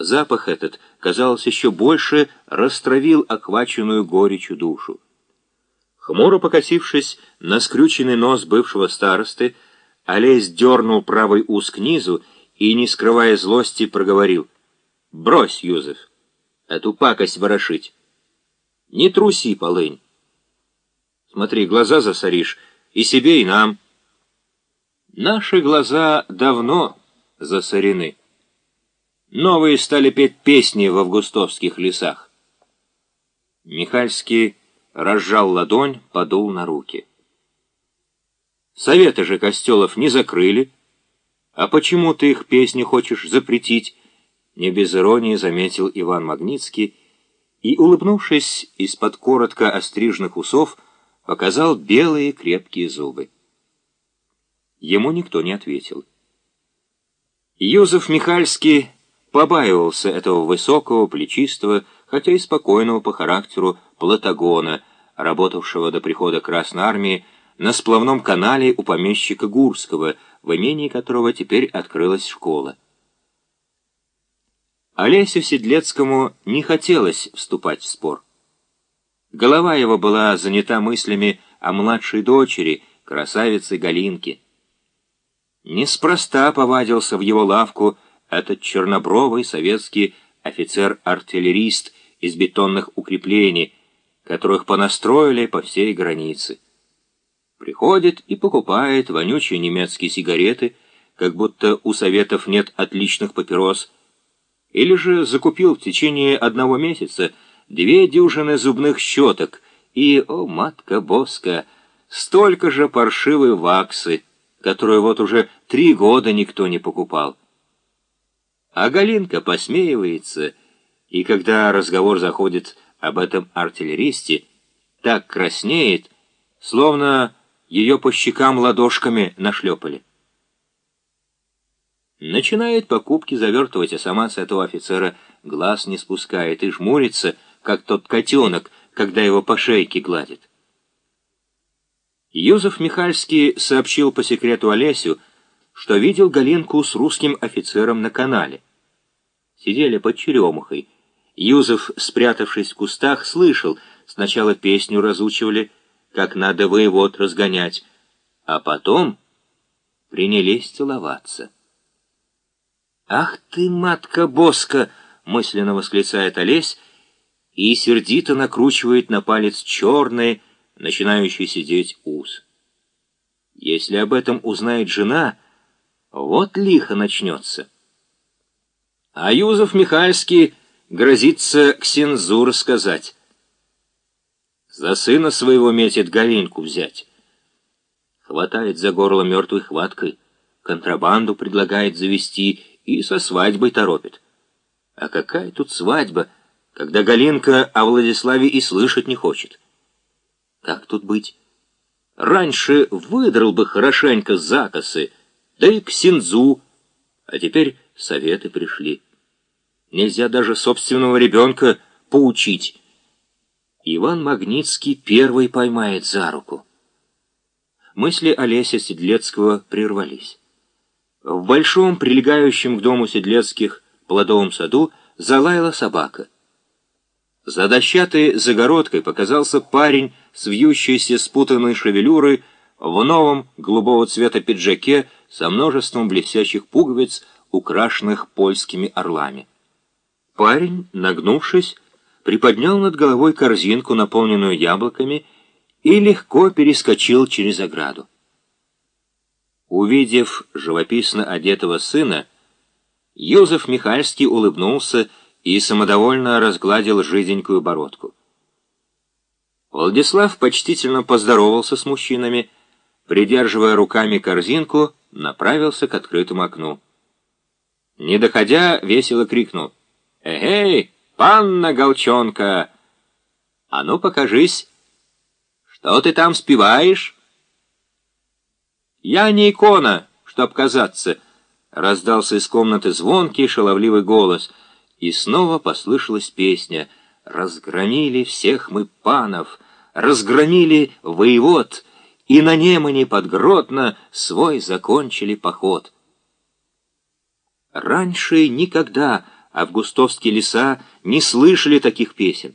Запах этот, казалось, еще больше растравил охваченную горечью душу. Хмуро покосившись на скрюченный нос бывшего старосты, Олесь дернул правый ус к низу и, не скрывая злости, проговорил. «Брось, Юзеф, эту пакость ворошить. Не труси, полынь. Смотри, глаза засоришь, и себе, и нам». Наши глаза давно засорены. Новые стали петь песни в августовских лесах. Михальский разжал ладонь, подул на руки. Советы же костелов не закрыли. А почему ты их песни хочешь запретить? Не без иронии заметил Иван Магнитский и, улыбнувшись из-под коротко остриженных усов, показал белые крепкие зубы. Ему никто не ответил. Юзеф Михальский побаивался этого высокого, плечистого, хотя и спокойного по характеру Платагона, работавшего до прихода Красной Армии на сплавном канале у помещика Гурского, в имении которого теперь открылась школа. Олесю Седлецкому не хотелось вступать в спор. Голова его была занята мыслями о младшей дочери, красавице Галинке. Неспроста повадился в его лавку этот чернобровый советский офицер-артиллерист из бетонных укреплений, которых понастроили по всей границе. Приходит и покупает вонючие немецкие сигареты, как будто у Советов нет отличных папирос, или же закупил в течение одного месяца две дюжины зубных щеток и, о, матка боска, столько же паршивой ваксы, которую вот уже три года никто не покупал. А Галинка посмеивается, и когда разговор заходит об этом артиллеристе, так краснеет, словно ее по щекам ладошками нашлепали. Начинает покупки завертывать, а сама с этого офицера глаз не спускает и жмурится, как тот котенок, когда его по шейке гладит. Юзеф Михальский сообщил по секрету Олесю, что видел Галинку с русским офицером на канале. Сидели под черемухой. Юзеф, спрятавшись в кустах, слышал, сначала песню разучивали, как надо воевод разгонять, а потом принялись целоваться. «Ах ты, матка-боска!» — мысленно восклицает Олесь и сердито накручивает на палец черный, начинающий сидеть ус. Если об этом узнает жена, вот лихо начнется. А Юзов Михальский грозится Ксензур сказать. За сына своего метит Галинку взять. Хватает за горло мертвой хваткой, контрабанду предлагает завести и со свадьбой торопит. А какая тут свадьба, когда Галинка о Владиславе и слышать не хочет? Как тут быть? Раньше выдрал бы хорошенько закосы, да и к Синдзу, а теперь советы пришли. Нельзя даже собственного ребенка поучить. Иван Магнитский первый поймает за руку. Мысли Олеся Седлецкого прервались. В большом, прилегающем к дому Седлецких плодовом саду залаяла собака. За дощатой загородкой показался парень с вьющейся спутанной шевелюрой в новом голубого цвета пиджаке со множеством блестящих пуговиц, украшенных польскими орлами. Парень, нагнувшись, приподнял над головой корзинку, наполненную яблоками, и легко перескочил через ограду. Увидев живописно одетого сына, Юзеф Михальский улыбнулся и самодовольно разгладил жиденькую бородку. Владислав почтительно поздоровался с мужчинами, придерживая руками корзинку, направился к открытому окну. Не доходя, весело крикнул «Эгей!» «Панна Голчонка! А ну, покажись! Что ты там спеваешь?» «Я не икона, чтоб казаться!» Раздался из комнаты звонкий шаловливый голос, и снова послышалась песня «Разгромили всех мы панов, разгромили воевод, и на Немане под Гродно свой закончили поход». Раньше никогда августовские леса не слышали таких песен.